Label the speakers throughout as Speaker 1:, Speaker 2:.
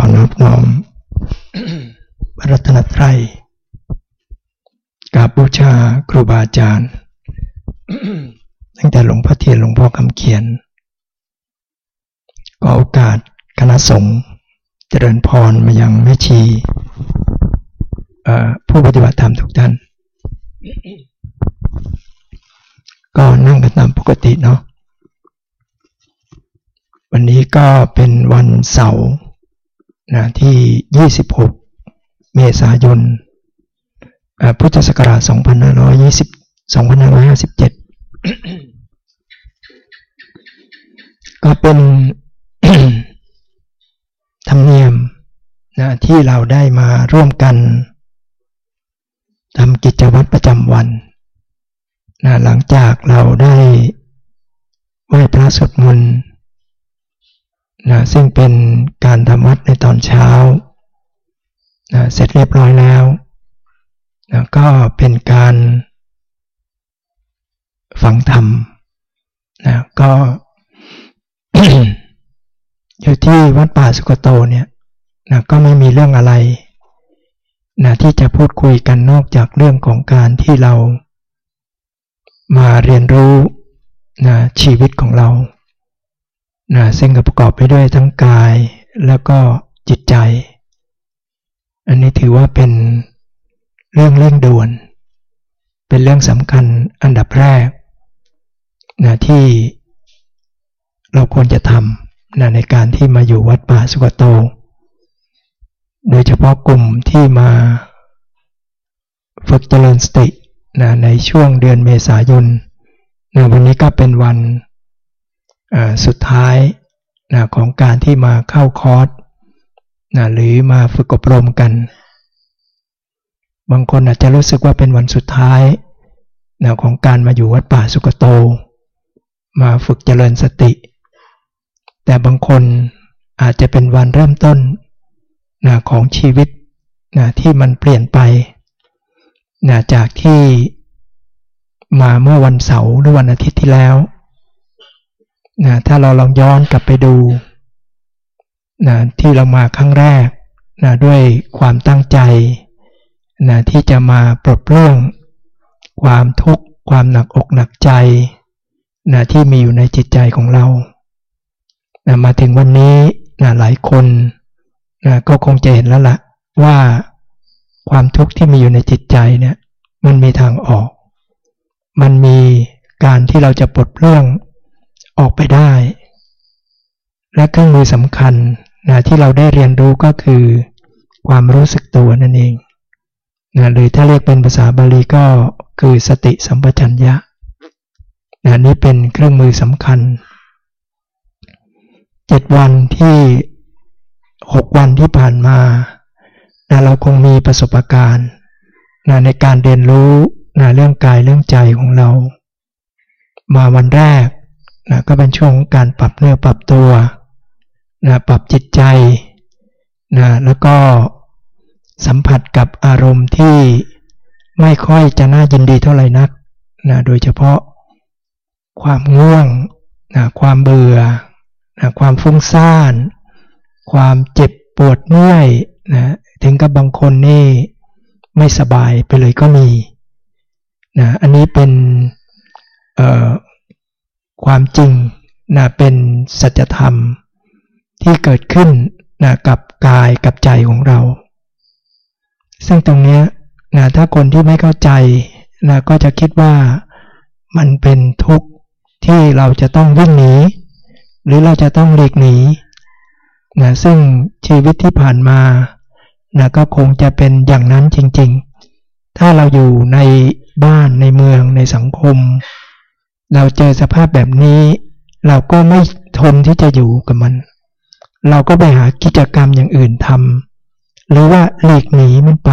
Speaker 1: อนอบน้อมพระรัตนตรัยกราบบูชาครูบาอาจารย์ ตั้งแต่หลวงพ่อเทียนหลวงพ่อคำเขียนก็โอกาสคณะสงฆ์เจริญพรมายังแม่ชีผู้ปฏิบัติธรรมทุกท่าน ก็นั่งกันตามปกติเนาะวันนี้ก็เป็นวันเสาร์ นะที่ 26 เมษายนพุทธศักราช 2520 2557 ก็เป็นธรรมเนียมนะที่เราได้มาร่วมกันทำกิจวัตรประจำวันนะหลังจากเราได้ไหว้พระสวดมนต์ นะซึ่งเป็นการทำวัดในตอนเช้านะเสร็จเรียบร้อยแล้วนะก็เป็นการฟังธรรมนะก็อยู่ที่วัดป่าสุกโตเนี่ยนะก็ไม่มีเรื่องอะไรนะที่จะพูดคุยกันนอกจากเรื่องของการที่เรามาเรียนรู้นะชีวิตของเรา นะซึ่งประกอบไปด้วยทั้งกายแล้วก็จิตใจ อันนี้ถือว่าเป็นเรื่องเร่งด่วน เป็นเรื่องสำคัญอันดับแรกนะที่เราควรจะทำนะในการที่มาอยู่วัดป่าสุกโต โดยเฉพาะกลุ่มที่มาฝึกเจริญสตินะในช่วงเดือนเมษายนนะวันนี้ก็เป็นวัน สุดท้ายนะของการที่มาเข้าคอร์สนะหรือมาฝึกอบรมกัน บางคนอาจจะรู้สึกว่าเป็นวันสุดท้ายนะของการมาอยู่วัดป่าสุกโต มาฝึกเจริญสติ แต่บางคนอาจจะเป็นวันเริ่มต้นนะของชีวิตนะที่มันเปลี่ยนไปนะจากที่มาเมื่อวันเสาร์หรือวันอาทิตย์ที่แล้ว นะถ้าเราลองย้อนกลับไปดูนะที่เรามาครั้งแรกนะด้วยความตั้งใจนะที่จะมาปลดเปลื้อง ความทุกข์ความหนักอกหนักใจนะที่มีอยู่ในจิตใจของเรานะมาถึงวันนี้นะหลายคนนะก็คงจะเห็นแล้วละ่ะว่าความทุกข์ที่มีอยู่ในจิตใจเนี่ยมันมีทางออก มันมีการที่เราจะปลดเปลื้อง ออกไปได้ และเครื่องมือสำคัญนะที่เราได้เรียนรู้ก็คือ ความรู้สึกตัวนั่นเองนะหรือถ้าเรียกเป็นภาษาบาลีก็คือสติสัมปชัญญะนะนี้เป็นเครื่องมือสำคัญเจ็ดวันที่หกวันที่ผ่านมานะเราคงมีประสบการณ์นะในการเรียนรู้นะเรื่องกายเรื่องใจของเรา มาวันแรก นะก็เป็นช่วงการปรับเนื้อปรับตัวนะปรับจิตใจนะแล้วก็สัมผัสกับอารมณ์ที่ไม่ค่อยจะน่ายินดีเท่าไหร่นักนะโดยเฉพาะความง่วงนะความเบื่อนะความฟุ้งซ่าน ความเจ็บปวดเมื่อยนะถึงกับบางคนนี่ไม่สบายไปเลยก็มีนะอันนี้เป็น ความจริงนะเป็นสัจธรรมที่เกิดขึ้นนะกับกายกับใจของเรา ซึ่งตรงนี้นะถ้าคนที่ไม่เข้าใจนะก็จะคิดว่ามันเป็นทุกข์ที่เราจะต้องวิ่งหนี หรือเราจะต้องหลีกหนีนะซึ่งชีวิตที่ผ่านมานะก็คงจะเป็นอย่างนั้นจริง ๆ ถ้าเราอยู่ในบ้านในเมืองในสังคม เราเจอสภาพแบบนี้ เราก็ไม่ทนที่จะอยู่กับมัน เราก็ไปหากิจกรรมอย่างอื่นทำหรือว่าหลีกหนีมันไป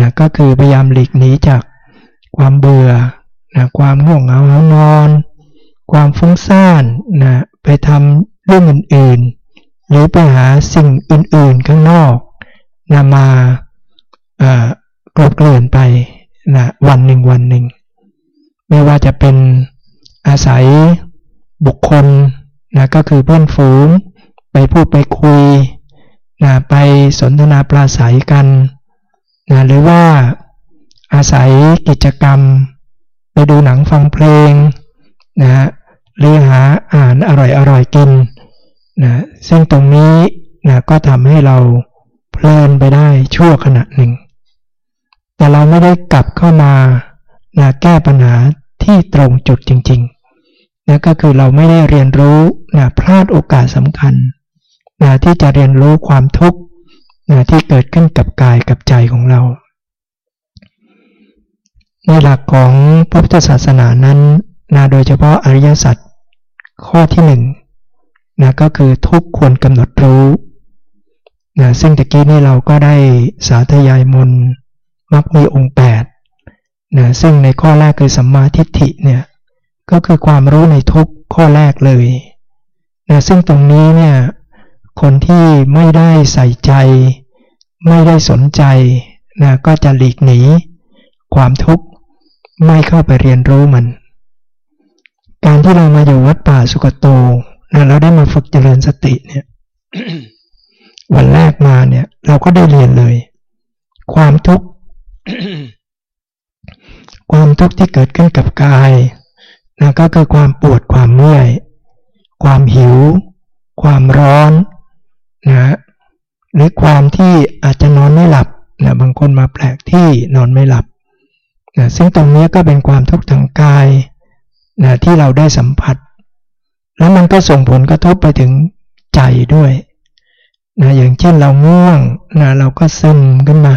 Speaker 1: นะก็คือพยายามหลีกหนีจากความเบื่อนะความง่วงเหงาหานอน ความฟุ้งซ่านนะไปทำเรื่องอื่นๆ หรือไปหาสิ่งอื่นๆข้างนอกนะมากลบเกลื่อนไปนะวันหนึ่งวันหนึ่ง ไม่ว่าจะเป็นอาศัยบุคคลนะก็คือเพื่อนฝูง ไปพูดไปคุยนะไปสนทนาปราศัยกันนะหรือว่าอาศัยกิจกรรม ไปดูหนังฟังเพลงนะหรือหาอ่านอร่อยๆกินนะซึ่งตรงนี้นะก็ทำให้เราเพลินไปได้ชั่วขณะหนึ่ง แต่เราไม่ได้กลับเข้ามา นะแก้ปัญหาที่ตรงจุดจริงๆนะก็คือเราไม่ได้เรียนรู้นะพลาดโอกาสสำคัญนะที่จะเรียนรู้ความทุกข์นะที่เกิดขึ้นกับกายกับใจของเรา ในหลักของพระพุทธศาสนานั้นนะโดยเฉพาะอริยสัจข้อที่หนึ่งนะก็คือทุกควรกำหนดรู้นะซึ่งตะกี้นี้เราก็ได้สาธยายมนมักมีองค์ 8 นะซึ่งในข้อแรกคือสัมมาทิฏฐิเนี่ยก็คือความรู้ในทุกข้อแรกเลยนะซึ่งตรงนี้เนี่ยคนที่ไม่ได้ใส่ใจ ไม่ได้สนใจนะก็จะหลีกหนี ความทุกข์ไม่เข้าไปเรียนรู้มัน การที่เรามาอยู่วัดป่าสุกโตนะเราได้มาฝึกเจริญสติเนี่ยวันแรกมาเนี่ย เราก็ได้เรียนเลย ความทุกข์ ความทุกข์ที่เกิดขึ้นกับกายนะก็คือความปวดความเมื่อย ความหิว ความร้อนนะหรือความที่อาจจะนอนไม่หลับนะบางคนมาแปลกที่นอนไม่หลับนะซึ่งตรงนี้ก็เป็นความทุกข์ทางกายนะที่เราได้สัมผัส แล้วมันก็ส่งผลกระทบไปถึงใจด้วยนะอย่างเช่นเราง่วงนะเราก็ซึมขึ้นมา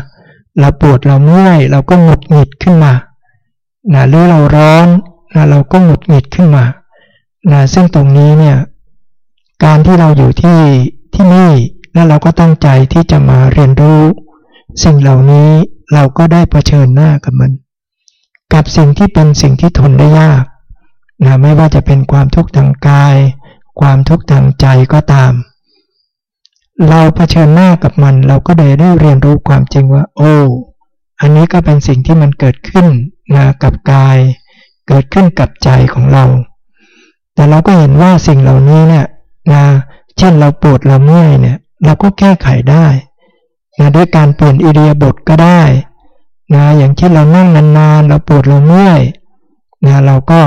Speaker 1: เราปวดเราเมื่อยเราก็หงุดหงิดขึ้นมา นะหรือเราร้อนนะเราก็หงุดหงิดขึ้นมานะซึ่งตรงนี้เนี่ยการที่เราอยู่ที่ที่นี่แล้วเราก็ตั้งใจที่จะมาเรียนรู้ สิ่งเหล่านี้เราก็ได้เผชิญหน้ากับมัน กับสิ่งที่เป็นสิ่งที่ทนได้ยากนะไม่ว่าจะเป็นความทุกข์ทางกาย ความทุกข์ทางใจก็ตาม เราเผชิญหน้ากับมัน เราก็ได้ได้เรียนรู้ความจริงว่า โอ้ อันนี้ก็เป็นสิ่งที่มันเกิดขึ้น นะกับกาย เกิดขึ้นกับใจของเรา แต่เราก็เห็นว่าสิ่งเหล่านี้เนี่ยนะเช่นเราปวดเราเมื่อยเนี่ยเราก็แก้ไขได้นะด้วยการเปลี่ยนอิเดียบทก็ได้นะอย่างเช่นเรานั่งนานๆเราปวดเราเมื่อยนะเราก็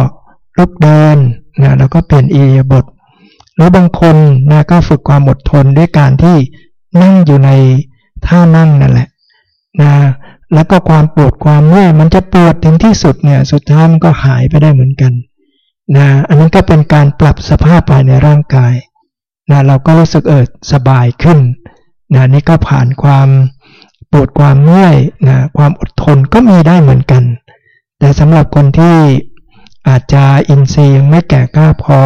Speaker 1: ลุกเดินนะเราก็เปลี่ยนอิเดียบทหรือบางคนนะก็ฝึกความอดทนด้วยการที่นั่งอยู่ในท่านั่งนั่นแหละนะ แล้วก็ความปวดความเมื่อยมันจะปวดถึงที่สุดเนี่ยสุดท้ายมันก็หายไปได้เหมือนกันนะอันนั้นก็เป็นการปรับสภาพภายในร่างกายนะเราก็รู้สึกเออสบายขึ้นนะนี่ก็ผ่านความปวดความเมื่อยนะความอดทนก็มีได้เหมือนกัน แต่สำหรับคนที่อาจจะอินทรีย์ยังไม่แก่กล้าพอ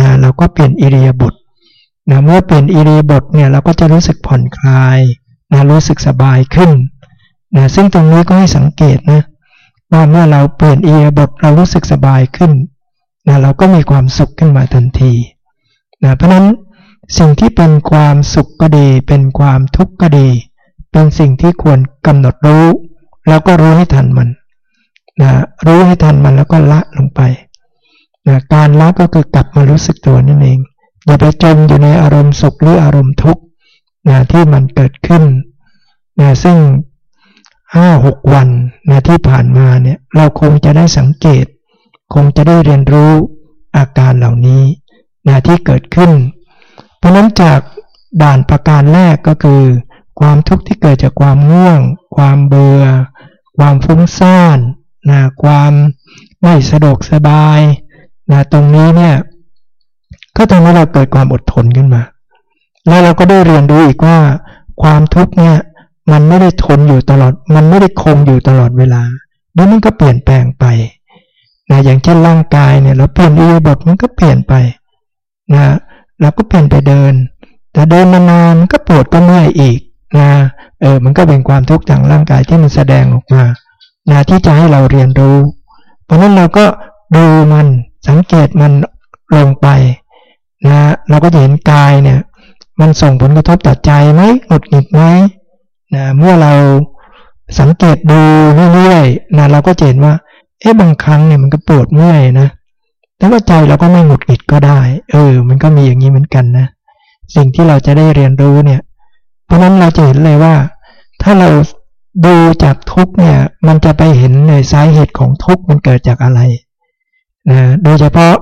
Speaker 1: นะเราก็เปลี่ยนอิริยาบถนะเมื่อเปลี่ยนอิริยาบถเนี่ยเราก็จะรู้สึกผ่อนคลายนะรู้สึกสบายขึ้น นะซึ่งตรงนี้ก็ให้สังเกตนะว่าเมื่อเราเปลี่ยนเอิริยบถเรารู้สึกสบายขึ้นนะเราก็มีความสุขขึ้นมาทันทีนะเพราะนั้นสิ่งที่เป็นความสุขก็ดี เป็นความทุกข์ก็ดี เป็นสิ่งที่ควรกำหนดรู้ แล้วก็รู้ให้ทันมันนะรู้ให้ทันมันแล้วก็ละลงไปนะการละก็คือกลับมารู้สึกตัวนั่นเอง อย่าไปจมอยู่ในอารมณ์สุขหรืออารมณ์ทุกข์นะที่มันเกิดขึ้นนะซึ่ง ห้าหกวันนะที่ผ่านมาเนี่ยเราคงจะได้สังเกต คงจะได้เรียนรู้อาการเหล่านี้นะที่เกิดขึ้น เพราะนั้นจากด่านประการแรกก็คือ ความทุกข์ที่เกิดจากความง่วง ความเบื่อ ความฟุ้งซ่านนะความไม่สะดวกสบายนะตรงนี้เนี่ยก็ทำให้เราเกิดความอดทนขึ้นมา แล้วเราก็ได้เรียนรู้อีกว่า ความทุกข์เนี่ย มันไม่ได้ทนอยู่ตลอด มันไม่ได้คงอยู่ตลอดเวลาแล้วมันก็เปลี่ยนแปลงไปนะอย่างเช่นร่างกายเนี่ยเราเปลี่ยนอิริยาบถมันก็เปลี่ยนไปนะเราก็เปลี่ยนไปเดิน แต่เดินนานๆมันก็ปวดก็เมื่อยอีกนะเออมันก็เป็นความทุกข์ทางร่างกายที่มันแสดงออกมานะที่จะให้เราเรียนรู้ เพราะนั้นเราก็ดูมันสังเกตมันลงไปนะเราก็จะเห็นกายเนี่ย มันส่งผลกระทบต่อใจไหมหงุดหงิดไหม นะเมื่อเราสังเกตดูเรื่อยๆนะเราก็เห็นว่า เอ๊ะบางครั้งเนี่ยมันก็ปวดเมื่อยนะแต่ว่าใจเราก็ไม่หงุดหงิดก็ได้ เออ มันก็มีอย่างนี้เหมือนกันนะ สิ่งที่เราจะได้เรียนรู้เนี่ย เพราะนั้นเราจะเห็นเลยว่า ถ้าเราดูจากทุกเนี่ย มันจะไปเห็นในสาเหตุของทุกมันเกิดจากอะไรนะโดยเฉพาะ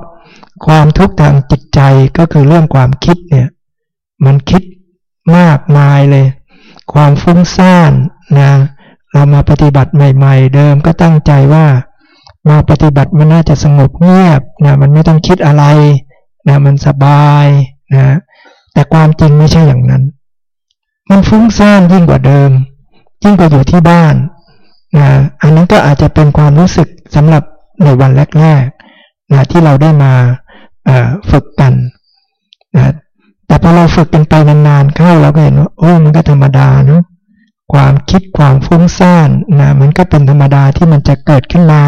Speaker 1: ความทุกข์ทางจิตใจก็คือเรื่องความคิดเนี่ย มันคิดมากมายเลย ความฟุ้งซ่านนะเรามาปฏิบัติใหม่ ๆ เดิมก็ตั้งใจว่า มาปฏิบัติมันน่าจะสงบเงียบนะมันไม่ต้องคิดอะไรนะมันสบายนะแต่ความจริงไม่ใช่อย่างนั้น มันฟุ้งซ่านยิ่งกว่าเดิม ยิ่งกว่าอยู่ที่บ้านนะอันนั้นก็อาจจะเป็นความรู้สึกสำหรับในวันแรกๆนะที่เราได้มาฝึกกันนะ แต่พอเราฝึกกันไปนานๆเข้าเราก็เห็นว่าโอ้มันก็ธรรมดาเนาะความคิดความฟุ้งซ่านนะมันก็เป็นธรรมดาที่มันจะเกิดขึ้นมา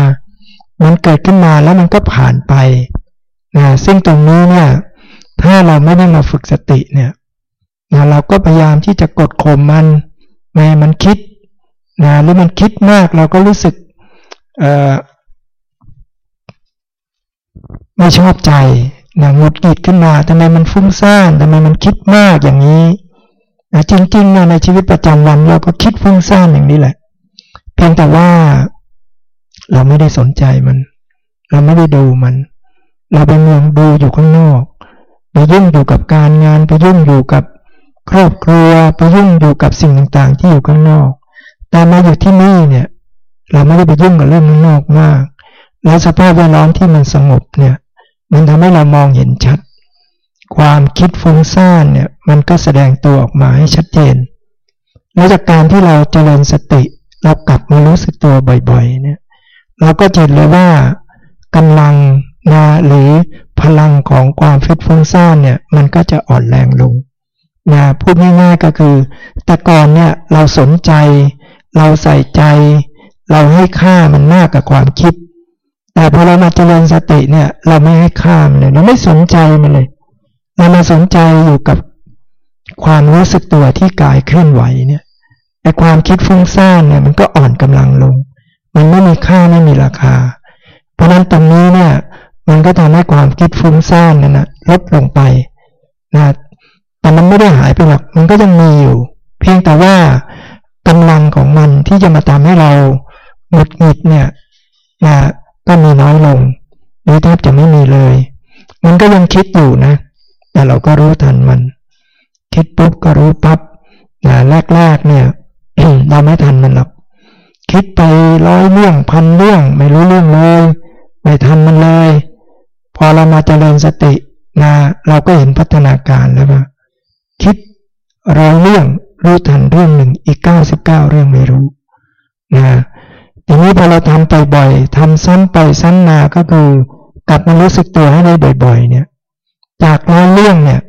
Speaker 1: มันเกิดขึ้นมาแล้วมันก็ผ่านไปนะซึ่งตรงนี้เนี่ยถ้าเราไม่ได้มาฝึกสติเนี่ยนะเราก็พยายามที่จะกดข่มมันไม่มันคิดนะหรือมันคิดมากเราก็รู้สึกไม่ชอบใจ นะหงุดหงิดขึ้นมาทำไมมันฟุ้งซ่านทำไมมันคิดมากอย่างนี้นะจริงๆนะในชีวิตประจำวันเราก็คิดฟุ้งซ่านอย่างนี้แหละ เพียงแต่ว่าเราไม่ได้สนใจมัน เราไม่ได้ดูมัน เราไปมองดูอยู่ข้างนอกไปยุ่งอยู่กับการงานไปยุ่งอยู่กับครอบครัวไปยุ่งอยู่กับสิ่งต่างๆ ที่อยู่ข้างนอก แต่มาอยู่ที่นี่เนี่ย เราไม่ได้ไปยุ่งกับเรื่องข้างนอกมาก แล้วสภาพแวดล้อมที่มันสงบเนี่ย มันทำให้เรามองเห็นชัด ความคิดฟุ้งซ่านเนี่ยมันก็แสดงตัวออกมาให้ชัดเจนแล้วจากการที่เราเจริญสติเรากลับมารู้สึกตัวบ่อยๆเนี่ยเราก็จะเห็นเลยว่ากำลังนาหรือพลังของความฟิตฟุ้งซ่านเนี่ยมันก็จะอ่อนแรงลงนะพูดง่ายๆก็คือ แต่ก่อนเนี่ยเราสนใจ เราใส่ใจ เราให้ค่ามันมากกับความคิด แต่พอเรามาเจริญสติเนี่ย เราไม่ให้ค่ามเลยเราไม่สนใจมันเลย เรามาสนใจอยู่กับความรู้สึกตัวที่กายเคลื่อนไหวเนี่ยไอ้ความคิดฟุ้งซ่านเนี่ยมันก็อ่อนกำลังลง มันไม่มีค่าไม่มีราคา เพราะนั้นตรงนี้เนี่ย มันก็ทำให้ความคิดฟุ้งซ่านนั่นนะลดลงไปนะแต่มันไม่ได้หายไปหรอกมันก็ยังมีอยู่ เพียงแต่ว่ากำลังของมันที่จะมาทำให้เราหมดหงิดเนี่ยนะ ก็มีน้อยลงหรือแทบจะไม่มีเลย มันก็ยังคิดอยู่นะ แต่เราก็รู้ทันมัน คิดปุ๊บก็รู้ปับ๊บนะแรกๆเนี่ยเราไม่ทันมันหรอกคิดไปร้อยเรื่องพันเรื่องไม่รู้เรื่องเลย ไม่ทันมันเลย พอเรามาเจริญสตินะเราก็เห็นพัฒนาการแล้วว่าคิดร้อยเรื่องรู้ทันเรื่องหนึ่งอีกเก้าสิบเก้าเรื่องไม่รู้นะ ทีนี้พอเราทำไปบ่อยทำซ้ำไปซ้ำมาก็คือกลับมารู้สึกตัวให้ได้บ่อยๆ เนี่ย จากร้อยเรื่องเนี่ย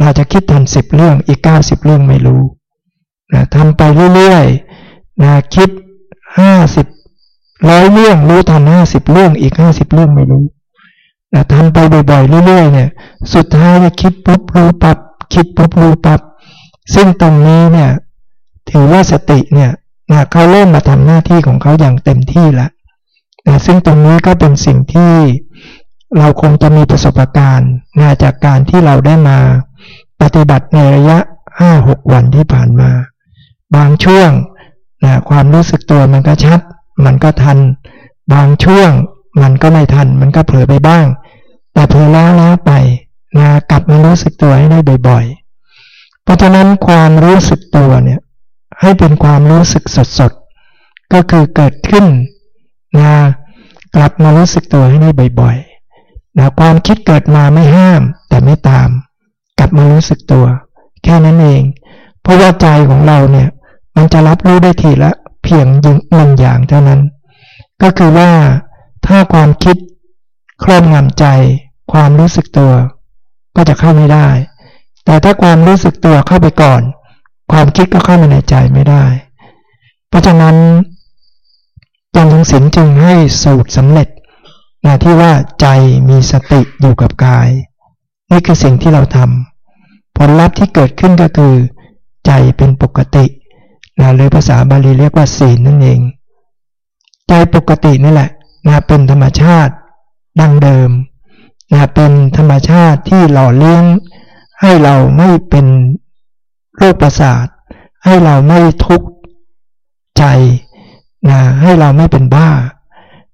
Speaker 1: เราจะคิดทันสิบเรื่องอีกเก้าสิบเรื่องไม่รู้นะทำไปเรื่อยๆนะคิดห้าสิบร้อยเรื่องรู้ทันห้าสิบเรื่องอีกห้าสิบเรื่องไม่รู้นะทำไปบ่อยๆเรื่อยๆเนี่ย สุดท้ายจะคิดปุ๊บรู้ปับ๊บคิดปุ๊บรู้ปับ๊บซึ่งตรงนี้เนี่ย ถือว่าสติเนี่ย นะเขาเริ่มมาทำหน้าที่ของเขาอย่างเต็มที่แล้วนะซึ่งตรงนี้ก็เป็นสิ่งที่เราคงจะมีประสบการณ์นะจากการที่เราได้มาปฏิบัติในระยะห้าวันที่ผ่านมา บางช่วงนะความรู้สึกตัวมันก็ชัด มันก็ทัน บางช่วงมันก็ไม่ทัน มันก็เผลอไปบ้าง แต่เผลอแล้วแล้วไปนะกลับมารู้สึกตัวให้ได้บ่อย ๆ เพราะฉะนั้นความรู้สึกตัวเนี่ย ให้เป็นความรู้สึกสดๆ ก็คือเกิดขึ้นนะกลับมารู้สึกตัวให้ได้บ่อยๆนะความคิดเกิดมาไม่ห้าม แต่ไม่ตาม กลับมารู้สึกตัว แค่นั้นเอง เพราะว่าใจของเราเนี่ยมันจะรับรู้ได้ทีละเพียงยิงหนึ่งอย่างเท่านั้น ก็คือว่าถ้าความคิดครอบงำใจ ความรู้สึกตัว ก็จะเข้าไม่ได้ แต่ถ้าความรู้สึกตัวเข้าไปก่อน ความคิดก็เข้ามาในใจไม่ได้ เพราะฉะนั้นยันทงศิลจึงให้สูตรสำเร็จนะที่ว่าใจมีสติอยู่กับกาย นี่คือสิ่งที่เราทำผลลัพธ์ที่เกิดขึ้นก็คือ ใจเป็นปกตินะหรือภาษาบาลีเรียกว่าศีลนั่นเอง ใจปกตินี่แหละนะเป็นธรรมชาติดังเดิมนะเป็นธรรมชาติที่หล่อเลี้ยงให้เราไม่เป็น รคประสาท ให้เราไม่ทุกข์ใจนะให้เราไม่เป็นบ้า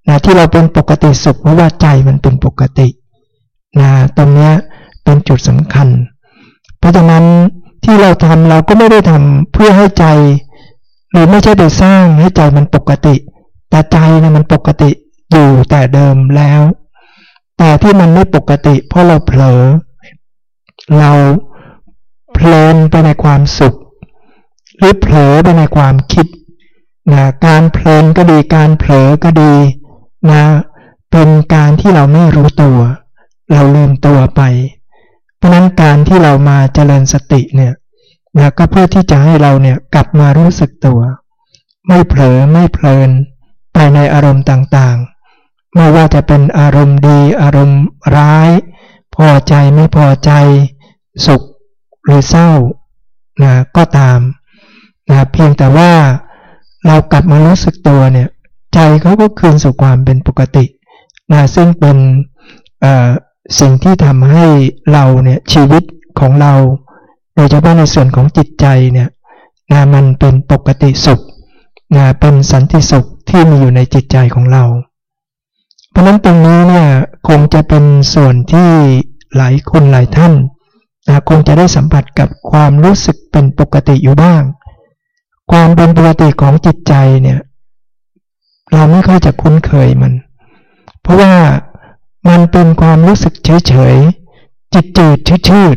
Speaker 1: นะที่เราเป็นปกติสุขเพราะว่าใจมันเป็นปกตินะตรงนี้เป็นจุดสำคัญ เพราะฉะนั้นที่เราทำเราก็ไม่ได้ทำเพื่อให้ใจ หรือไม่ใช่ไปสร้างให้ใจมันปกติ แต่ใจนะมันปกติอยู่แต่เดิมแล้ว แต่ที่มันไม่ปกติ เพราะเราเผลอ เรา เพลินไปในความสุข หรือเผลอไปในความคิดนะการเพลินก็ดีการเผลอก็ดีนะเป็นการที่เราไม่รู้ตัว เราลืมตัวไป เพราะนั้นการที่เรามาเจริญสติเนี่ยนะก็เพื่อที่จะให้เราเนี่ยกลับมารู้สึกตัว ไม่เผลอไม่เพลินไปในอารมณ์ต่างๆ ไม่ว่าจะเป็นอารมณ์ดีอารมณ์ร้าย พอใจไม่พอใจ สุข หรือเศร้านะก็ตามนะเพียงแต่ว่าเรากลับมารู้สึกตัวเนี่ยใจเขาก็คืนสู่ความเป็นปกตินะซึ่งเป็นสิ่งที่ทำให้เราเนี่ยชีวิตของเรา โดยเฉพาะในส่วนของจิตใจเนี่ยนะมันเป็นปกติสุขนะเป็นสันติสุขที่มีอยู่ในจิตใจของเรา เพราะนั้นตรงนี้เนี่ยคงจะเป็นส่วนที่หลายคนหลายท่าน นะคงจะได้สัมผัสกับความรู้สึกเป็นปกติอยู่บ้าง ความเป็นปกติของจิตใจเนี่ย เราไม่ค่อยจะคุ้นเคยมัน เพราะว่ามันเป็นความรู้สึกเฉยๆจิตจืดชืด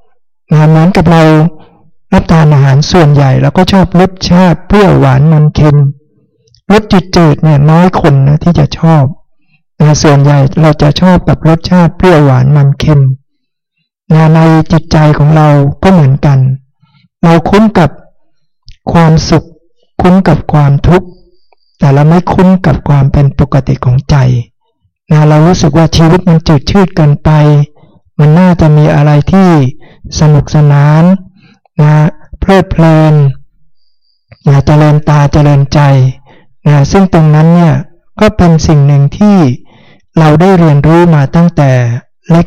Speaker 1: ๆนะเหมือนกับเรารับทานอาหารส่วนใหญ่เราก็ชอบรสชาติเปรี้ยวหวานมันเค็มรสจืดๆเนี่ยน้อยคนนะที่จะชอบนะส่วนใหญ่เราจะชอบกับรสชาติเปรี้ยวหวานมันเค็ม นะในจิตใจของเราก็เหมือนกัน เราคุ้นกับความสุข คุ้นกับความทุกข์ แต่เราไม่คุ้นกับความเป็นปกติของใจนะเรารู้สึกว่าชีวิตมันจืดชืดเกินไป มันน่าจะมีอะไรที่สนุกสนานนะเพลิดเพลินนะเจริญตาเจริญใจนะซึ่งตรงนั้นเนี่ยก็เป็นสิ่งหนึ่งที่เราได้เรียนรู้มาตั้งแต่เล็ก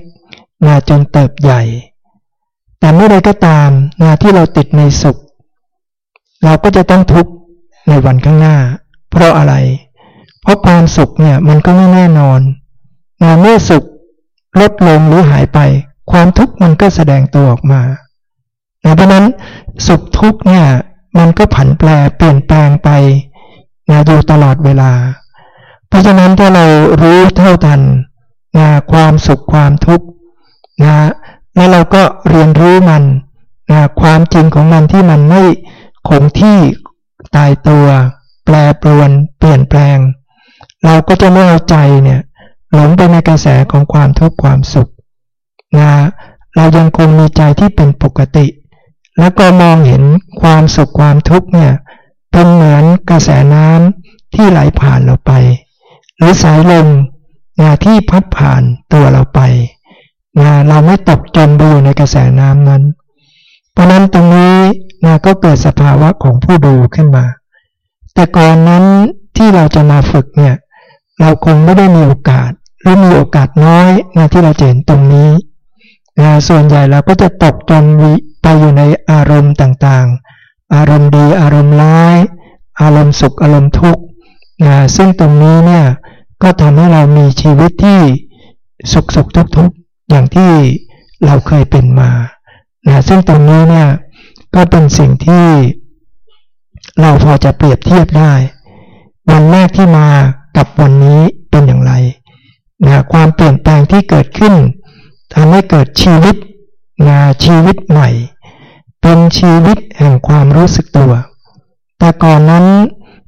Speaker 1: นะจนเติบใหญ่ แต่เมื่อใดก็ตามนะที่เราติดในสุข เราก็จะต้องทุกข์ในวันข้างหน้า เพราะอะไร เพราะความสุขเนี่ยมันก็ไม่แน่นอนนะเมื่อสุขลดลงหรือหายไป ความทุกข์มันก็แสดงตัวออกมานะเพราะนั้นสุขทุกข์เนี่ยมันก็ผันแปรเปลี่ยนแปลงไปนะอยู่ตลอดเวลา เพราะฉะนั้นถ้าเรารู้เท่าทันนะความสุขความทุกข์ นะแล้วเราก็เรียนรู้มันนะความจริงของมันที่มันไม่คงที่ตายตัว แปรปรวน เปลี่ยนแปลง เราก็จะไม่เอาใจเนี่ยหลงไปในกระแสของความทุกข์ความสุขนะเรายังคงมีใจที่เป็นปกติ แล้วก็มองเห็นความสุขความทุกข์เนี่ยเป็นเหมือนกระแสน้ำที่ไหลผ่านเราไป หรือสายลมนะที่พัดผ่านตัวเราไป นะเราไม่ตกจมดูในกระแสน้ำนั้น เพราะนั้นตรงนี้นะก็เกิดสภาวะของผู้ดูขึ้นมา แต่ก่อนนั้นที่เราจะมาฝึกเนี่ย เราคงไม่ได้มีโอกาส หรือมีโอกาสน้อยนะที่เราจะเห็นตรงนี้นะส่วนใหญ่เราก็จะตกจนไปอยู่ในอารมณ์ต่างๆ อารมณ์ดี อารมณ์ร้าย อารมณ์สุข อารมณ์ทุกข์นะซึ่งตรงนี้เนี่ยก็ทำให้เรามีชีวิตที่สุขสุขทุกทุก อย่างที่เราเคยเป็นมานะซึ่งตรงนี้เนี่ยก็เป็นสิ่งที่เราพอจะเปรียบเทียบได้ วันแรกที่มากับวันนี้เป็นอย่างไรนะความเปลี่ยนแปลงที่เกิดขึ้นทำให้เกิดชีวิตนะชีวิตใหม่ เป็นชีวิตแห่งความรู้สึกตัว แต่ก่อนนั้น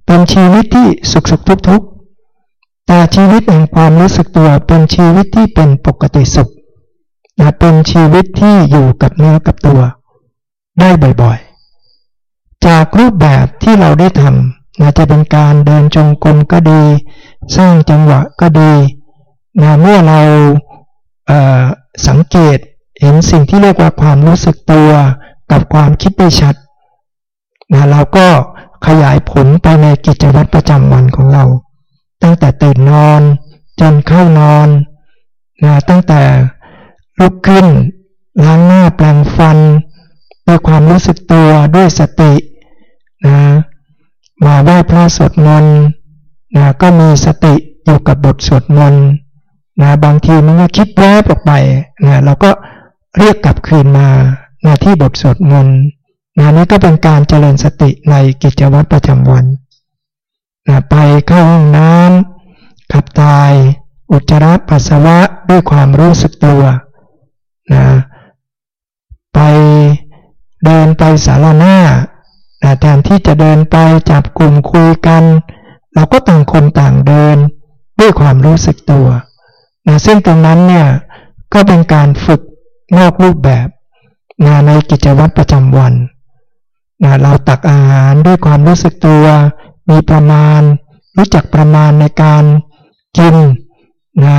Speaker 1: เป็นชีวิตที่สุขสุขทุกทุกแต่ชีวิตแห่งความรู้สึกตัวเป็นชีวิตที่เป็นปกติสุข นะเป็นชีวิตที่อยู่กับเนื้อกับตัวได้บ่อยๆ จากรูปแบบที่เราได้ทำนะจะเป็นการเดินจงกรมก็ดี สร้างจังหวะก็ดีนะเมื่อเราเสังเกตเห็นสิ่งที่เรียกว่าความรู้สึกตัวกับความคิดได้ชัดนะเราก็ขยายผลไปในกิจวัตรประจำวันของเรา ตั้งแต่ตื่นนอน จนเข้านอนนะตั้งแต่ ลุกขึ้น ล้างหน้าแปรงฟัน ด้วยความรู้สึกตัวด้วยสตินะมาไหว้พระสวดมนต์นะก็มีสติอยู่กับบทสวดมนต์นะบางทีมันก็คิดแวบออกไปนะเราก็เรียกกลับคืนมานะที่บทสวดมนต์นะนี่ก็เป็นการเจริญสติในกิจวัตรประจำวันนะไปเข้าห้องน้ำขับถ่าย อุจจาระปัสสาวะด้วยความรู้สึกตัว นะไปเดินไปสารหน้านะแทนที่จะเดินไปจับกลุ่มคุยกัน เราก็ต่างคนต่างเดินด้วยความรู้สึกตัวนะซึ่งตรงนั้นเนี่ยก็เป็นการฝึกนอกรูปแบบนะในกิจวัตรประจำวันนะเราตักอาหารด้วยความรู้สึกตัว มีประมาณ รู้จักประมาณในการกินนะ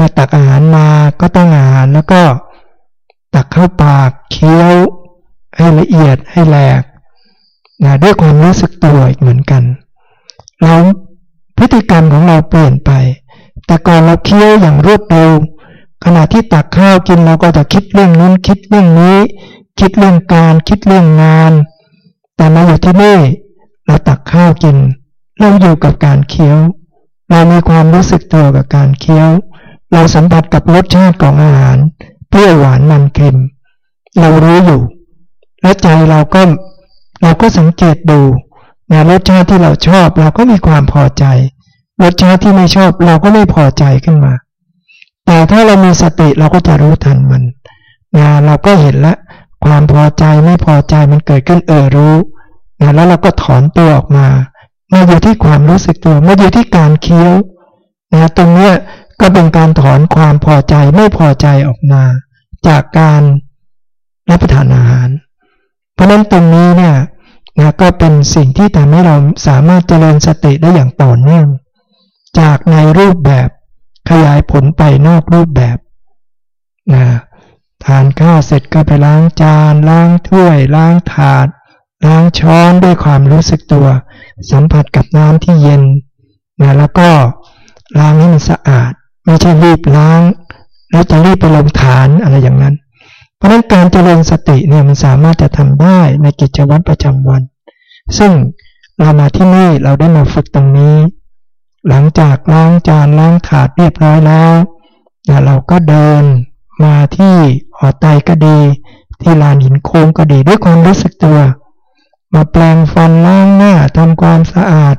Speaker 1: มื่อตักอาหารมาก็ตั้งอาหารแล้วก็ ตักเข้าปากเคี้ยว ให้ละเอียดให้แหลกนะด้วยความรู้สึกตัวอีกเหมือนกันเราพฤติกรรมของเราเปลี่ยนไป แต่ก่อนเราเคี้ยวอย่างรวดเร็วขณะที่ตักข้าวกินเราก็จะคิดเรื่องนู้นคิดเรื่องนี้ คิดเรื่องการคิดเรื่องงาน แต่มาอยู่ที่นี่เราตักข้าวกิน เราอยู่กับการเคี้ยว เรามีความรู้สึกตัวกับการเคี้ยว เราสัมผัสกับรสชาติของอาหารเปรี้ยวหวานมันเค็ม เรารู้อยู่ และใจเราก็เราก็สังเกตดูนะรสชาติที่เราชอบเราก็มีความพอใจ รสชาติที่ไม่ชอบเราก็ไม่พอใจขึ้นมา แต่ถ้าเรามีสติเราก็จะรู้ทันมันนะเราก็เห็นละ ความพอใจไม่พอใจมันเกิดขึ้นเออรู้นะแล้วเราก็ถอนตัวออกมามาอยู่ที่ความรู้สึกตัวมาอยู่ที่การเคี้ยวนะตรงเนี้ย ก็เป็นการถอนความพอใจไม่พอใจออกมา จากการรับประทานอาหาร เพราะนั้นตรงนี้เนี่ยนะก็เป็นสิ่งที่ทำให้เราสามารถเจริญสติได้อย่างต่อเนื่อง จากในรูปแบบขยายผลไปนอกรูปแบบนะทานข้าวเสร็จก็ไปล้างจาน ล้างถ้วย ล้างถาด ล้างช้อนด้วยความรู้สึกตัว สัมผัสกับน้ำที่เย็นนะแล้วก็ล้างให้มันสะอาด ไม่ใช่รีบล้าง แล้วจะรีบไปลงฐานอะไรอย่างนั้น เพราะนั้นการเจริญสติเนี่ยมันสามารถจะทำได้ในกิจวัตรประจำวัน ซึ่งเรามาที่นี่เราได้มาฝึกตรงนี้ หลังจากล้างจานล้างถาดเรียบร้อยแล้วเราก็เดินมาที่หอไตก็ดี ที่ลานหินโค้งก็ดีด้วยความรู้สึกตัว มาแปลงฟันล้างหน้าทำความสะอาด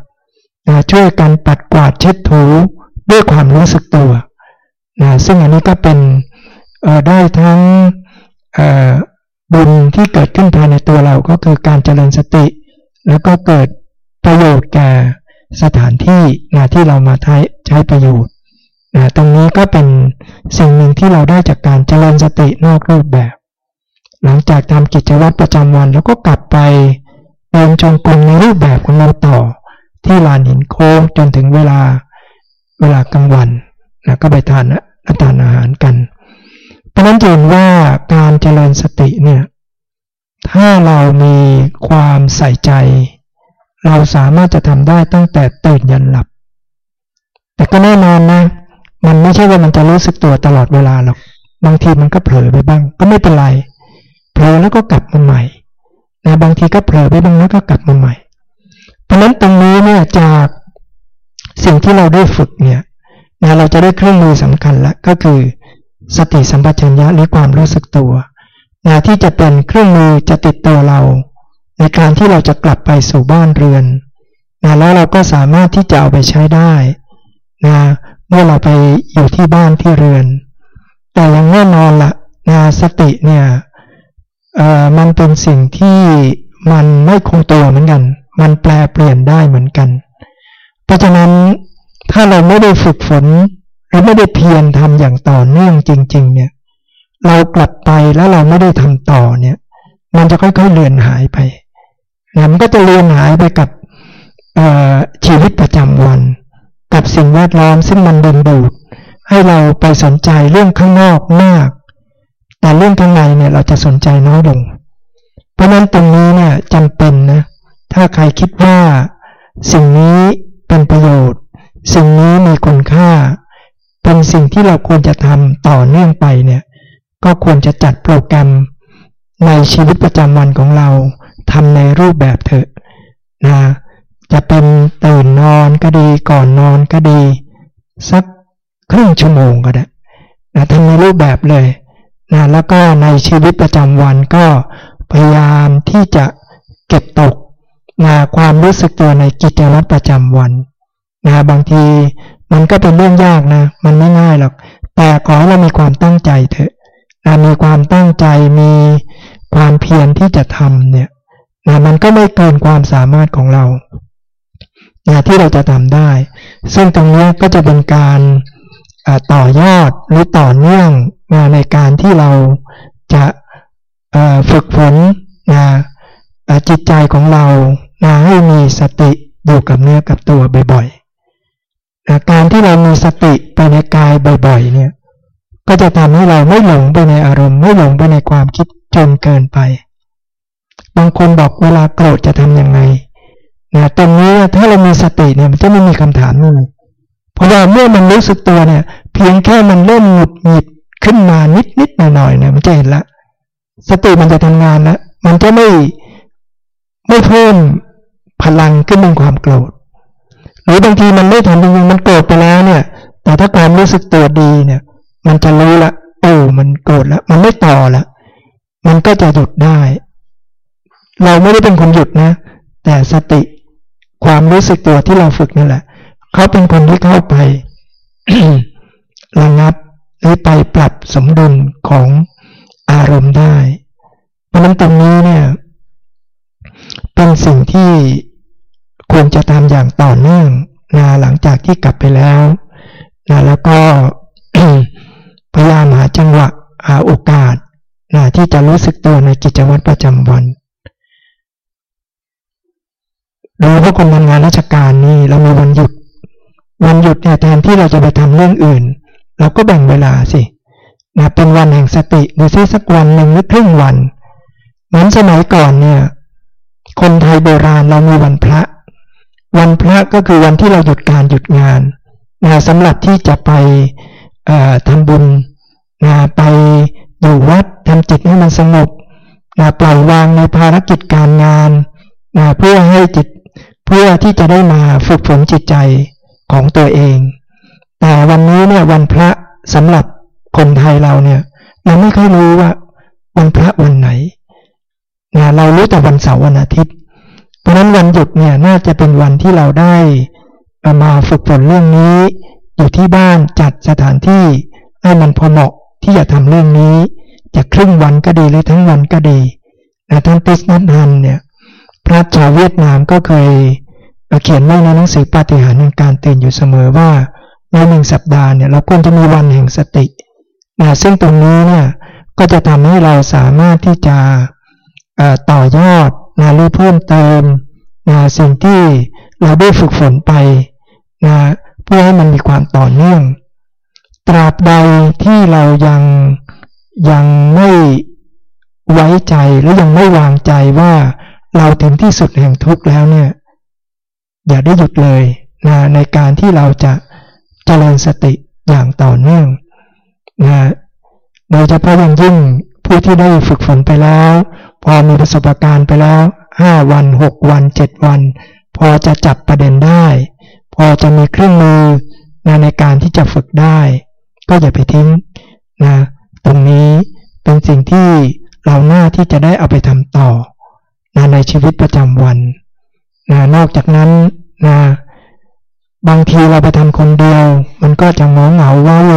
Speaker 1: ช่วยกันปัดกวาดเช็ดถู ด้วยความรู้สึกตัวนะซึ่งอันนี้ก็เป็นได้ทั้งบุญที่เกิดขึ้นภายในตัวเราก็คือการเจริญสติ แล้วก็เกิดประโยชน์แก่สถานที่นะที่เรามาใช้ประโยชน์นะตรงนี้ก็เป็นสิ่งหนึ่งที่เราได้จากการเจริญสตินอกรูปแบบ หลังจากทำกิจวัตรประจำวันแล้วก็กลับไปเดินจงกรมในรูปแบบของเราต่อ ที่ลานหินโค้งจนถึงเวลา เวลากลางวันนะก็ไปทานทานอาหารกัน เพราะนั้นเห็นว่าการเจริญสติเนี่ยถ้าเรามีความใส่ใจ เราสามารถจะทำได้ตั้งแต่ตื่นยันหลับ แต่ก็แน่นอนนะ มันไม่ใช่ว่ามันจะรู้สึกตัวตลอดเวลาหรอกบางทีมันก็เผลอไปบ้าง ก็ไม่เป็นไรเผลอแล้วก็กลับมาใหม่นะบางทีก็เผลอไปบ้างแล้วก็กลับมาใหม่ เพราะนั้นตรงนี้เนี่ยจาก สิ่งที่เราได้ฝึกเนี่ยนะเราจะได้เครื่องมือสำคัญละก็คือ สติสัมปชัญญะหรือความรู้สึกตัวนะที่จะเป็นเครื่องมือจะติดตัวเรา ในการที่เราจะกลับไปสู่บ้านเรือนนะแล้วเราก็สามารถที่จะเอาไปใช้ได้นะเมื่อเราไปอยู่ที่บ้านที่เรือน แต่ยังแน่นอนละนะสติเนี่ยเอ่อมันเป็นสิ่งที่มันไม่คงตัวเหมือนกัน มันแปลเปลี่ยนได้เหมือนกัน เพราะฉะนั้นถ้าเราไม่ได้ฝึกฝนเราไม่ได้เพียรทำอย่างต่อเนื่องจริง ๆ เนี่ย เรากลับไปแล้วเราไม่ได้ทำต่อเนี่ย มันจะค่อยๆเลือนหายไปนะมันก็จะเลือนหายไปกับชีวิตประจำวัน กับสิ่งแวดล้อมซึ่งมันดึงดูด ให้เราไปสนใจเรื่องข้างนอกมาก แต่เรื่องข้างในเนี่ยเราจะสนใจน้อยลง เพราะนั้นตรงนี้เนี่ยจำเป็นนะถ้าใครคิดว่าสิ่งนี้ เป็นประโยชน์ สิ่งนี้มีคุณค่า เป็นสิ่งที่เราควรจะทำต่อเนื่องไปเนี่ยก็ควรจะจัดโปรแกรมในชีวิตประจำวันของเราทำในรูปแบบเถอะนะจะเป็นตื่นนอนก็ดีก่อนนอนก็ดี สักครึ่งชั่วโมงก็ได้นะทำในรูปแบบเลยนะแล้วก็ในชีวิตประจำวันก็พยายามที่จะเก็บตก นะความรู้สึกตัวในกิจวัตรประจำวันนะบางทีมันก็เป็นเรื่องยากนะ มันไม่ง่ายหรอก แต่ขอเรามีความตั้งใจเถอะนะมีความตั้งใจมีความเพียรที่จะทำเนี่ยนะมันก็ไม่เกินความสามารถของเรานะที่เราจะทำได้ ซึ่งตรงนี้ก็จะเป็นการต่อยอดหรือต่อเนื่องนะในการที่เราจะฝึกฝนนะจิตใจของเรา นะให้มีสติอยู่กับเนื้อกับตัวบ่อยๆนะการที่เรามีสติไปในกายบ่อยๆเนี่ยก็จะทำให้เราไม่หลงไปในอารมณ์ ไม่หลงไปในความคิดจนเกินไป บางคนบอกเวลาโกรธจะทำยังไงนะตรงนี้ถ้าเรามีสติเนี่ยมันจะไม่มีคำถามเลยเพราะว่าเมื่อมันรู้สึกตัวเนี่ย เพียงแค่มันเริ่มหงุดหงิดขึ้นมานิดนิดหน่อยหน่อยเนี่ยมันจะเห็นละ สติมันจะทำงานแล้วมันจะไม่ไม่เพิ่ม พลังขึ้นเป็นความโกรธ หรือบางทีมันไม่ทำจริงๆมันโกรธไปแล้วเนี่ย แต่ถ้าความรู้สึกตัวดีเนี่ย มันจะรู้ละโอ้มันโกรธแล้ว มันไม่ต่อละมันก็จะหยุดได้ เราไม่ได้เป็นคนหยุดนะ แต่สติความรู้สึกตัวที่เราฝึกนี่แหละ เขาเป็นคนที่เข้าไประงับหรือไปปรับสมดุลของอารมณ์ได้ เพราะนั้นตรงนี้เนี่ย เป็นสิ่งที่ ควรจะทำอย่างต่อเนื่องนะหลังจากที่กลับไปแล้วนะแล้วก็พยายามหาจังหวะหาโอกาสนะที่จะรู้สึกตัวในกิจวัตรประจำวันโดยพวกคนทำงานราชการนี่เรามีวันหยุด วันหยุดเนี่ยแทนที่เราจะไปทำเรื่องอื่น เราก็แบ่งเวลาสินะเป็นวันแห่งสติดูซิสักวันหนึ่งหรือครึ่งวันเหมือนสมัยก่อนเนี่ย คนไทยโบราณเรามีวันพระ วันพระก็คือวันที่เราหยุดการหยุดงานนะสำหรับที่จะไปทำบุญนะไปอยู่วัดทำจิตให้มันสงบนะปล่อยวางในภารกิจการงานนะเพื่อให้จิตเพื่อที่จะได้มาฝึกฝนจิตใจของตัวเอง แต่วันนี้เนี่ยวันพระสำหรับคนไทยเราเนี่ยเราไม่ค่อยรู้ว่าวันพระวันไหนนะเรารู้แต่วันเสาร์วันอาทิตย์ เพราะนั้นวันหยุดเนี่ยน่าจะเป็นวันที่เราได้มาฝึกฝนเรื่องนี้ อยู่ที่บ้านจัดสถานที่ให้มันพอเหมาะที่จะทำเรื่องนี้ จะครึ่งวันก็ดีหรือทั้งวันก็ดีนะท่านติสนัทฮันเนี่ยพระชาวเวียดนามก็เคยเขียนไว้ในหนังสือปาฏิหาริย์แห่งการตื่นอยู่เสมอว่าในหนึ่งสัปดาห์เนี่ยเราควรจะมีวันแห่งสตินะซึ่งตรงนี้เนี่ยก็จะทำให้เราสามารถที่จะต่อยอด นะหรือเพิ่มเติมนะสิ่งที่เราได้ฝึกฝนไปนะเพื่อให้มันมีความต่อเนื่อง ตราบใดที่เรายังยังไม่ไว้ใจหรือยังไม่วางใจว่าเราถึงที่สุดแห่งทุกข์แล้วเนี่ย อย่าได้หยุดเลยนะในการที่เราจะเจริญสติอย่างต่อเนื่องนะโดยเฉพาะอย่างยิ่งผู้ที่ได้ฝึกฝนไปแล้ว พอมีประสบการณ์ไปแล้วห้าวันหกวันเจ็ดวัน พอจะจับประเด็นได้ พอจะมีเครื่องมือนะในการที่จะฝึกได้ ก็อย่าไปทิ้งนะตรงนี้เป็นสิ่งที่เราหน้าที่จะได้เอาไปทำต่อนะในชีวิตประจำวันนะนอกจากนั้นนะบางทีเราไปทำคนเดียว มันก็จะงงเหงาว้าเว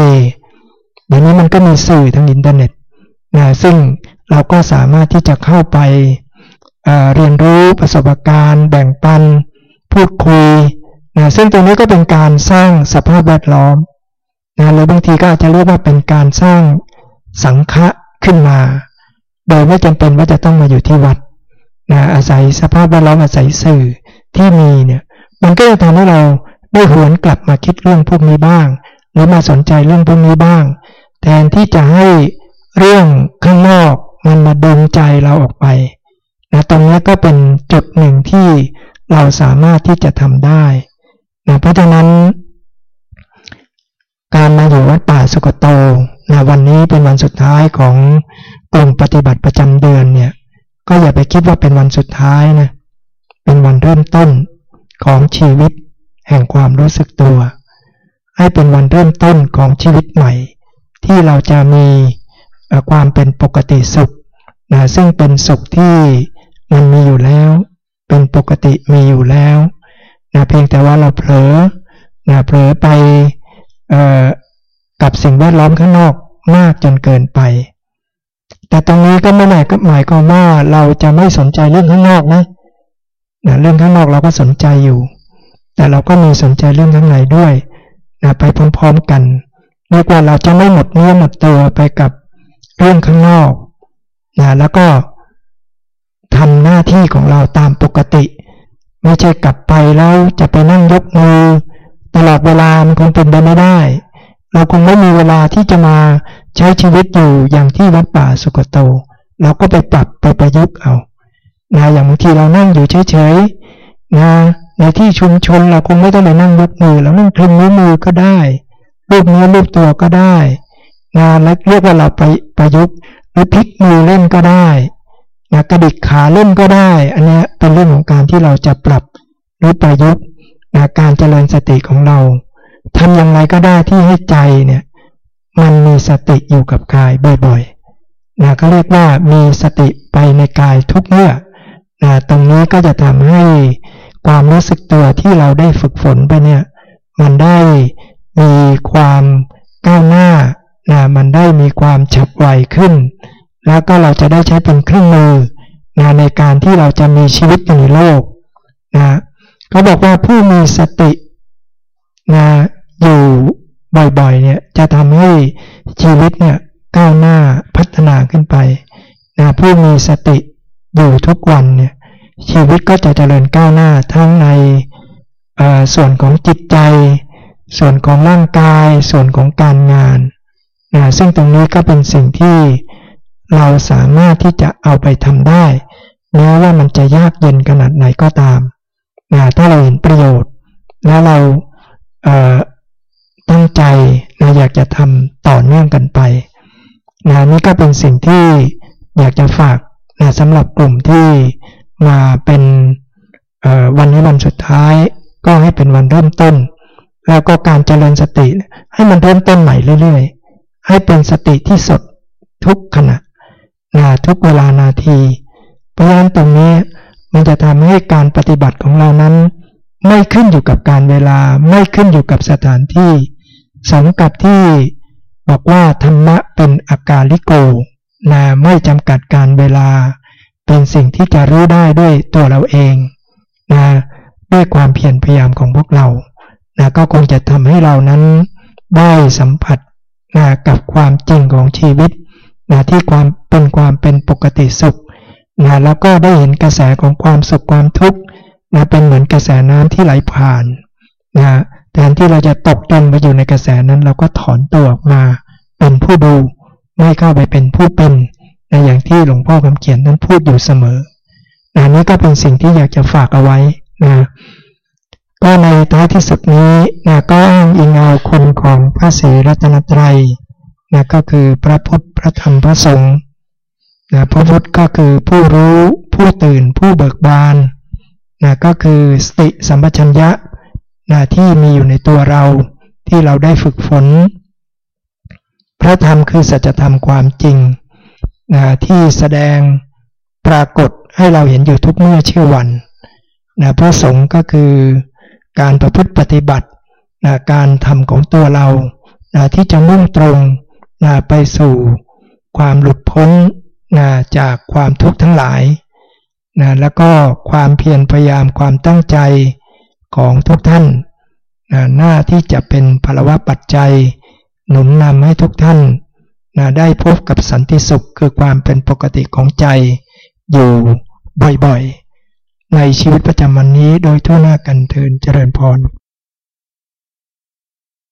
Speaker 1: เดี๋ยวนี้มันก็มีสื่อทางอินเทอร์เน็ตนะซึ่ง เราก็สามารถที่จะเข้าไปเเรียนรู้ประสบการณ์ แบ่งปัน พูดคุยนะซึ่งตรงนี้ก็เป็นการสร้างสภาพแวดล้อมนะหรือบางทีก็อาจจะเรียกว่าเป็นการสร้างสังฆะขึ้นมา โดยไม่จำเป็นว่าจะต้องมาอยู่ที่วัดนะอาศัยสภาพแวดล้อมอาศัยสื่อที่มีเนี่ยมันก็จะทำให้เราได้หวนกลับมาคิดเรื่องพวกนี้บ้าง หรือมาสนใจเรื่องพวกนี้บ้าง แทนที่จะให้เรื่องข้างนอก มันมาดึงใจเราออกไปนะตรงนี้ก็เป็นจุดหนึ่งที่เราสามารถที่จะทำได้นะเพราะฉะนั้น การมาอยู่วัดป่าสุกโตนะวันนี้เป็นวันสุดท้ายของกลุ่มปฏิบัติประจำเดือนเนี่ย ก็อย่าไปคิดว่าเป็นวันสุดท้ายนะ เป็นวันเริ่มต้นของชีวิตแห่งความรู้สึกตัว ให้เป็นวันเริ่มต้นของชีวิตใหม่ ที่เราจะมี ความเป็นปกติสุขนะซึ่งเป็นสุขที่มันมีอยู่แล้ว เป็นปกติมีอยู่แล้วนะเพียงแต่ว่าเราเผลอนะเผลอไปกับสิ่งแวดล้อมข้างนอกมากจนเกินไป แต่ตรงนี้ก็ไม่หมายก็หมายความว่าเราจะไม่สนใจเรื่องข้างนอกนะนะเรื่องข้างนอกเราก็สนใจอยู่ แต่เราก็มีสนใจเรื่องข้างในด้วยนะไปพร้อมๆกันเรียกว่าเราจะไม่หมดเนื้อหมดตัวไปกับ เรื่องข้างนอกนะแล้วก็ทำหน้าที่ของเราตามปกติ ไม่ใช่กลับไปแล้วจะไปนั่งยกมือ ตลอดเวลามันคงเป็นไปไม่ได้ เราคงไม่มีเวลาที่จะมาใช้ชีวิตอยู่อย่างที่วัดป่าสุกโต เราก็ไปปรับไปประยุกต์เอานะอย่างบางทีเรานั่งอยู่เฉยๆนะในที่ชุมชนเราคงไม่ต้องไปนั่งยกมือเรานั่งคลึงนิ้วมือก็ได้รูปเนื้อรูปตัวก็ได้ นะแล้วเรียกว่าเราไปประยุกต์หรือพลิกมือเล่นก็ได้นะกระดิกขาเล่นก็ได้ อันนี้เป็นเรื่องของการที่เราจะปรับหรือประยุกต์นะการเจริญสติของเราทำอย่างไรก็ได้ที่ให้ใจเนี่ยมันมีสติอยู่กับกายบ่อยๆนะก็เรียกว่ามีสติไปในกายทุกเมื่อนะตรงนี้ก็จะทำให้ความรู้สึกตัวที่เราได้ฝึกฝนไปเนี่ย มันได้มีความก้าวหน้า นะมันได้มีความฉับไวขึ้น แล้วก็เราจะได้ใช้เป็นเครื่องมือนะในการที่เราจะมีชีวิตอยู่ในโลกนะเขาบอกว่าผู้มีสตินะอยู่บ่อยๆเนี่ยจะทำให้ชีวิตเนี่ยก้าวหน้าพัฒนาขึ้นไปนะผู้มีสติอยู่ทุกวันเนี่ยชีวิตก็จะเจริญก้าวหน้าทั้งในส่วนของจิตใจ ส่วนของร่างกาย ส่วนของการงาน นะซึ่งตรงนี้ก็เป็นสิ่งที่เราสามารถที่จะเอาไปทำได้แม้ว่ามันจะยากเย็นขนาดไหนก็ตามนะถ้าเราเห็นประโยชน์ แล้วเราเตั้งใจนะอยากจะทำต่อเนื่องกันไปนะนี่ก็เป็นสิ่งที่อยากจะฝากนะสำหรับกลุ่มที่มาเป็นวันนี้วันสุดท้าย ก็ให้เป็นวันเริ่มต้น แล้วก็การเจริญสติ ให้มันเริ่มต้นใหม่เรื่อยๆ ให้เป็นสติที่สดทุกขณะนาทุกเวลานาที เพราะฉะนั้นตรงนี้มันจะทำให้การปฏิบัติของเรานั้น ไม่ขึ้นอยู่กับการเวลาไม่ขึ้นอยู่กับสถานที่สมกับที่บอกว่าธรรมะเป็นอากาลิโกนาไม่จำกัดการเวลา เป็นสิ่งที่จะรู้ได้ด้วยตัวเราเองนะด้วยความเพียรพยายามของพวกเรานะก็คงจะทำให้เรานั้นได้สัมผัส นะกับความจริงของชีวิตนะที่ความเป็นความเป็นปกติสุขนะแล้วก็ได้เห็นกระแสของความสุขความทุกข์นะเป็นเหมือนกระแสน้ำที่ไหลผ่านนะแทนที่เราจะตกตนไปอยู่ในกระแสนั้น เราก็ถอนตัวออกมาเป็นผู้ดู ไม่เข้าไปเป็นผู้เป็นนะอย่างที่หลวงพ่อคำเขียนนั้นพูดอยู่เสมอนะนี่ก็เป็นสิ่งที่อยากจะฝากเอาไว้นะ ก็ในท้ายที่สุดนี้นะก็อ้างอิงเอาคุณของพระศรีรัตนตรัยนะก็คือพระพุทธพระธรรมพระสงฆ์นะพระพุทธก็คือผู้รู้ผู้ตื่นผู้เบิกบานนะก็คือสติสัมปชัญญะนะที่มีอยู่ในตัวเราที่เราได้ฝึกฝน พระธรรมคือสัจธรรมความจริงนะที่แสดงปรากฏให้เราเห็นอยู่ทุกเมื่อเชื่อวันนะพระสงฆ์ก็คือ การประพฤติปฏิบัตินะการทำของตัวเรานะที่จะมุ่งตรงนะไปสู่ความหลุดพ้นนะจากความทุกข์ทั้งหลายนะแล้วก็ความเพียรพยายามความตั้งใจของทุกท่านนะหน้าที่จะเป็นพลวะปัจจัย หนุนนำให้ทุกท่านนะได้พบกับสันติสุขคือความเป็นปกติของใจอยู่บ่อยๆ ในชีวิตประจำวันนี้โดยทั่วหน้ากันเทินเจริญพร